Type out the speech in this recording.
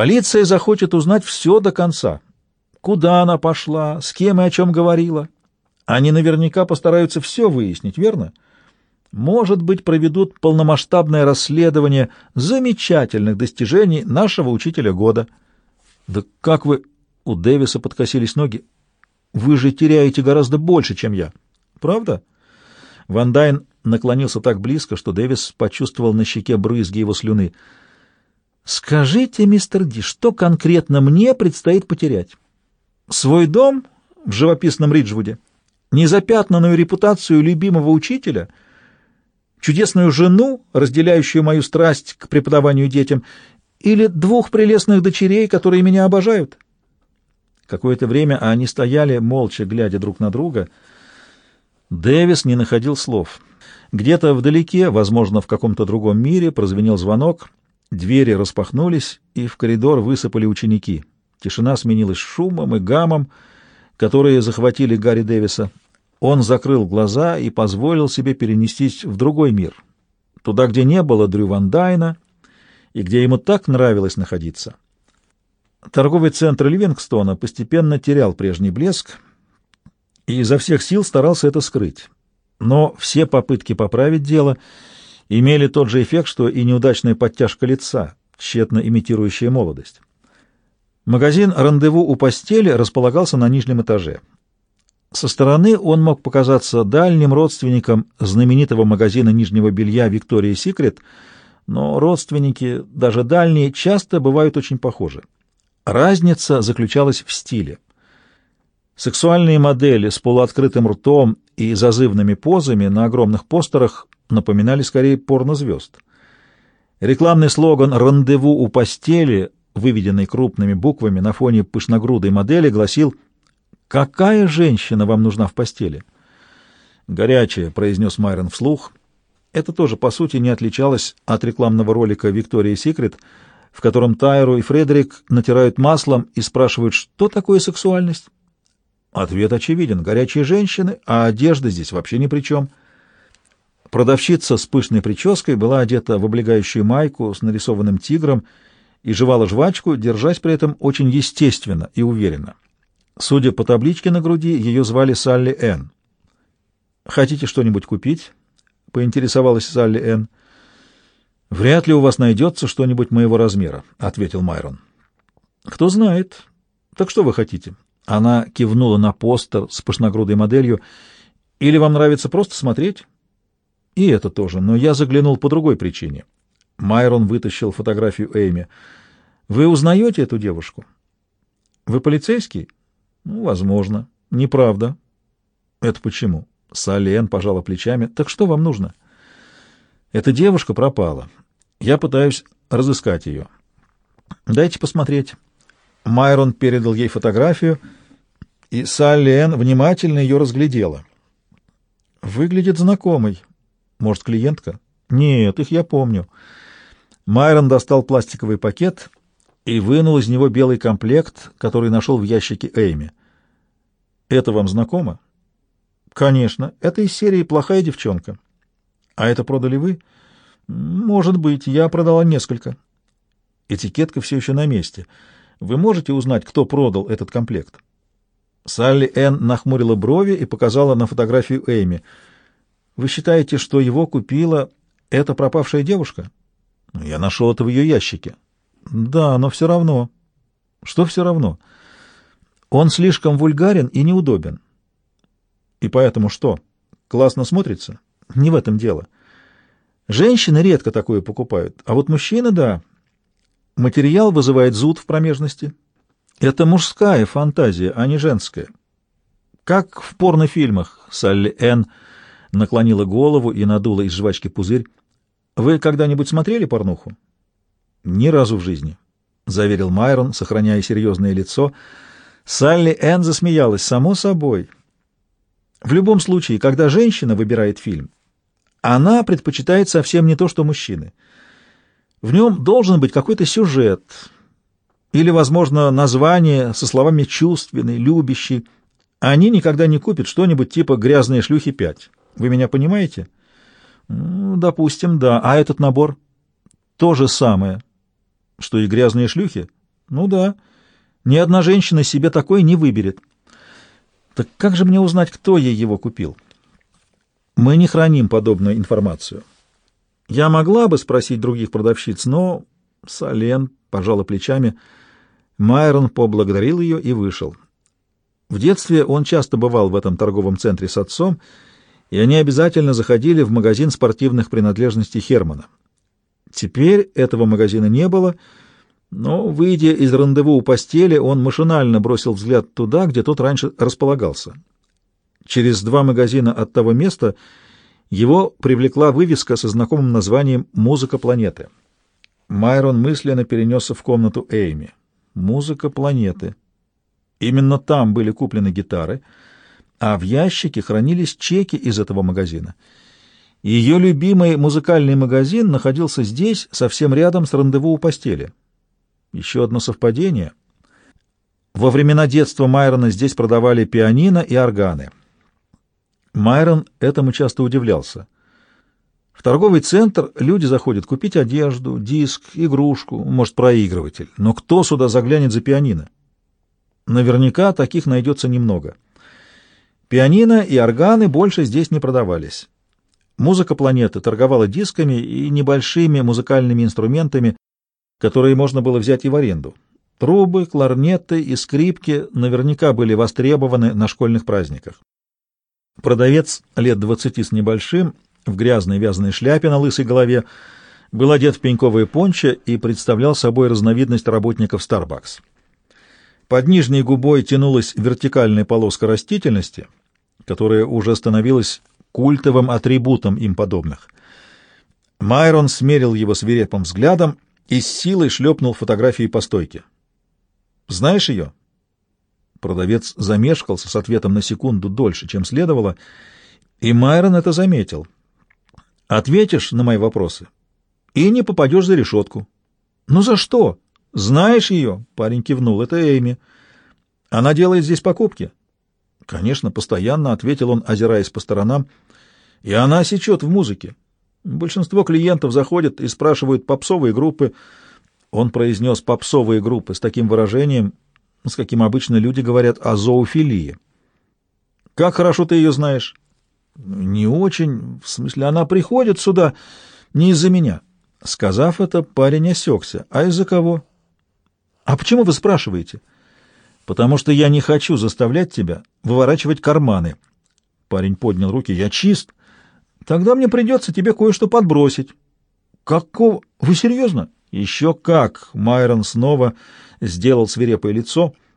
Полиция захочет узнать все до конца. Куда она пошла, с кем и о чем говорила. Они наверняка постараются все выяснить, верно? Может быть, проведут полномасштабное расследование замечательных достижений нашего учителя года. Да как вы... У Дэвиса подкосились ноги. Вы же теряете гораздо больше, чем я. Правда? Ван Дайн наклонился так близко, что Дэвис почувствовал на щеке брызги его слюны. «Скажите, мистер Ди, что конкретно мне предстоит потерять? Свой дом в живописном Риджвуде?» незапятнанную репутацию любимого учителя, чудесную жену, разделяющую мою страсть к преподаванию детям, или двух прелестных дочерей, которые меня обожают? Какое-то время они стояли, молча глядя друг на друга. Дэвис не находил слов. Где-то вдалеке, возможно, в каком-то другом мире, прозвенел звонок, двери распахнулись, и в коридор высыпали ученики. Тишина сменилась шумом и гамом, которые захватили Гарри Дэвиса. Он закрыл глаза и позволил себе перенестись в другой мир, туда, где не было Дрю Ван Дайна и где ему так нравилось находиться. Торговый центр Ливингстона постепенно терял прежний блеск и изо всех сил старался это скрыть. Но все попытки поправить дело имели тот же эффект, что и неудачная подтяжка лица, тщетно имитирующая молодость. Магазин «Рандеву у постели» располагался на нижнем этаже. Со стороны он мог показаться дальним родственником знаменитого магазина нижнего белья «Виктория Секрет», но родственники, даже дальние, часто бывают очень похожи. Разница заключалась в стиле. Сексуальные модели с полуоткрытым ртом и зазывными позами на огромных постерах напоминали скорее порнозвезд. Рекламный слоган «Рандеву у постели» выведенный крупными буквами на фоне пышногрудой модели, гласил «Какая женщина вам нужна в постели?» «Горячая», — произнес Майрон вслух. Это тоже, по сути, не отличалось от рекламного ролика «Виктория Секрет», в котором Тайру и Фредерик натирают маслом и спрашивают, что такое сексуальность. Ответ очевиден. Горячие женщины, а одежда здесь вообще ни при чем. Продавщица с пышной прической была одета в облегающую майку с нарисованным тигром и жевала жвачку, держась при этом очень естественно и уверенно. Судя по табличке на груди, ее звали Салли Энн. «Хотите что-нибудь купить?» — поинтересовалась Салли Энн. «Вряд ли у вас найдется что-нибудь моего размера», — ответил Майрон. «Кто знает. Так что вы хотите?» Она кивнула на постер с пышногрудой моделью. «Или вам нравится просто смотреть?» «И это тоже, но я заглянул по другой причине». Майрон вытащил фотографию Эйми. «Вы узнаете эту девушку?» «Вы полицейский?» «Ну, возможно». «Неправда». «Это почему?» Сален пожала плечами. «Так что вам нужно?» «Эта девушка пропала. Я пытаюсь разыскать ее». «Дайте посмотреть». Майрон передал ей фотографию, и Салли внимательно ее разглядела. «Выглядит знакомой. Может, клиентка?» «Нет, их я помню». Майрон достал пластиковый пакет и вынул из него белый комплект, который нашел в ящике Эйми. «Это вам знакомо?» «Конечно. Это из серии «Плохая девчонка». «А это продали вы?» «Может быть. Я продала несколько». Этикетка все еще на месте. Вы можете узнать, кто продал этот комплект?» Салли Энн нахмурила брови и показала на фотографию Эйми. «Вы считаете, что его купила эта пропавшая девушка?» Я нашел это в ее ящике. Да, но все равно. Что все равно? Он слишком вульгарен и неудобен. И поэтому что? Классно смотрится? Не в этом дело. Женщины редко такое покупают, а вот мужчины — да. Материал вызывает зуд в промежности. Это мужская фантазия, а не женская. Как в порнофильмах Салли Энн наклонила голову и надула из жвачки пузырь. Вы когда-нибудь смотрели порнуху? Ни разу в жизни, заверил Майрон, сохраняя серьезное лицо. Салли Энн засмеялась, само собой. В любом случае, когда женщина выбирает фильм, она предпочитает совсем не то, что мужчины. В нем должен быть какой-то сюжет или, возможно, название со словами «чувственный», «любящий». Они никогда не купят что-нибудь типа «грязные шлюхи 5». Вы меня понимаете? — Допустим, да. А этот набор? То же самое, что и грязные шлюхи? Ну да, ни одна женщина себе такой не выберет. Так как же мне узнать, кто ей его купил? Мы не храним подобную информацию. Я могла бы спросить других продавщиц, но... Сален пожала плечами. Майрон поблагодарил ее и вышел. В детстве он часто бывал в этом торговом центре с отцом, и они обязательно заходили в магазин спортивных принадлежностей Хермана. Теперь этого магазина не было, но, выйдя из рандеву у постели, он машинально бросил взгляд туда, где тот раньше располагался. Через два магазина от того места его привлекла вывеска со знакомым названием «Музыка планеты». Майрон мысленно перенесся в комнату Эйми. «Музыка планеты». Именно там были куплены гитары, а в ящике хранились чеки из этого магазина. Ее любимый музыкальный магазин находился здесь, совсем рядом с рандеву у постели. Еще одно совпадение. Во времена детства Майрона здесь продавали пианино и органы. Майрон этому часто удивлялся. В торговый центр люди заходят купить одежду, диск, игрушку, может, проигрыватель. Но кто сюда заглянет за пианино? Наверняка таких найдется немного. Пианино и органы больше здесь не продавались. Музыка планеты торговала дисками и небольшими музыкальными инструментами, которые можно было взять и в аренду. Трубы, кларнеты и скрипки наверняка были востребованы на школьных праздниках. Продавец лет двадцати с небольшим, в грязной вязаной шляпе на лысой голове, был одет в пеньковое пончо и представлял собой разновидность работников Starbucks. Под нижней губой тянулась вертикальная полоска растительности, которая уже становилась культовым атрибутом им подобных. Майрон смерил его свирепым взглядом и с силой шлепнул фотографии по стойке. «Знаешь ее?» Продавец замешкался с ответом на секунду дольше, чем следовало, и Майрон это заметил. «Ответишь на мои вопросы, и не попадешь за решетку». «Ну за что?» «Знаешь ее?» — парень кивнул. «Это Эйми. Она делает здесь покупки?» «Конечно, постоянно», — ответил он, озираясь по сторонам. «И она сечет в музыке. Большинство клиентов заходят и спрашивают попсовые группы. Он произнес «попсовые группы» с таким выражением, с каким обычно люди говорят о зоофилии. «Как хорошо ты ее знаешь?» «Не очень. В смысле, она приходит сюда не из-за меня». Сказав это, парень осекся. «А из-за кого?» «А почему вы спрашиваете?» «Потому что я не хочу заставлять тебя выворачивать карманы». Парень поднял руки. «Я чист». Тогда мне придется тебе кое-что подбросить. Какого? Вы серьезно? Еще как! Майрон снова сделал свирепое лицо —